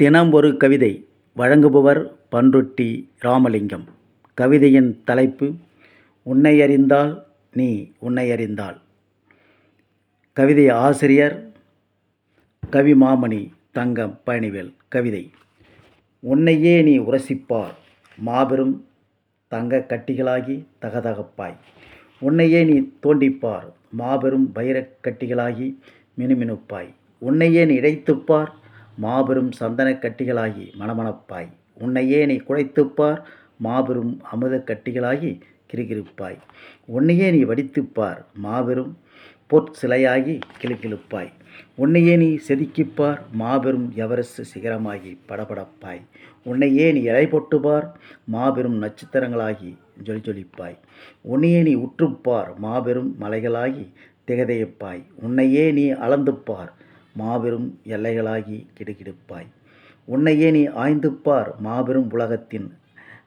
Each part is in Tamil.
தினம் ஒரு கவிதை வழங்குபவர் பண்ருட்டி ராமலிங்கம். கவிதையின் தலைப்பு உன்னை அறிந்தால் நீ உன்னை அறிந்தால் கவிதை ஆசிரியர் கவிமாமணி தங்கம் பழனிவேல். கவிதை உன்னையே நீ உரசிப்பார் மாபெரும் தங்க கட்டிகளாகி தகதகப்பாய். உன்னையே நீ தோண்டிப்பார் மாபெரும் வைரக் கட்டிகளாகி மினுமினுப்பாய். உன்னையே நீ இழைத்துப்பார் மாபெரும் சந்தனக் கட்டிகளாகி மணமணப்பாய். உன்னையே நீ குழைத்துப்பார் மாபெரும் அமுதக் கட்டிகளாகி கிருகிருப்பாய் உன்னையே நீ வடித்துப்பார் மாபெரும் பொற்சிலையாகி கிளுக்கிழுப்பாய் உன்னையே நீ செதுக்கிப்பார் மாபெரும் எவரெஸ்ட் சிகரமாகி படபடப்பாய். உன்னையே நீ இலை பொட்டுப்பார் மாபெரும் நட்சத்திரங்களாகி ஜொலி ஜொலிப்பாய் உன்னையே நீ உற்றுப்பார் மாபெரும் மலைகளாகி திகதையப்பாய். உன்னையே நீ அளந்துப்பார் மாபெரும் எல்லைகளாகி கிடுகிடுப்பாய். உன்னையே நீ ஆய்ந்துப்பார் மாபெரும் உலகத்தின்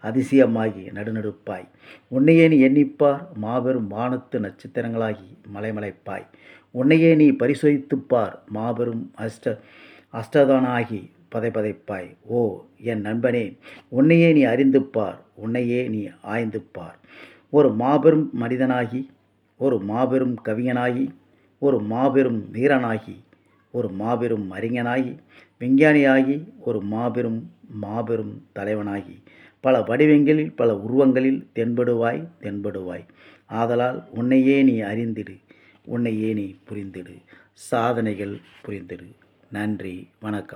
அதிசயமாகி நடுநடுப்பாய். உன்னையே நீ எண்ணிப்பார் மாபெரும் வானத்து நட்சத்திரங்களாகி மலைமலைப்பாய். உன்னையே நீ பரிசோதித்துப்பார் மாபெரும் அஷ்ட அஷ்டதானாகி பதைப்பதைப்பாய் ஓ என் நண்பனே உன்னையே நீ அறிந்துப்பார் உன்னையே நீ ஆய்ந்துப்பார். ஒரு மாபெரும் மனிதனாகி ஒரு மாபெரும் கவிஞனாகி ஒரு மாபெரும் வீரனாகி ஒரு மாபெரும் அறிஞனாகி விஞ்ஞானியாகி ஒரு மாபெரும் மாபெரும் தலைவனாகி. பல வடிவங்களில் பல உருவங்களில் தென்படுவாய் தென்படுவாய். ஆதலால் உன்னையே நீ அறிந்திடு உன்னையே நீ புரிந்திடு. சாதனைகள் புரிந்திடு. நன்றி வணக்கம்.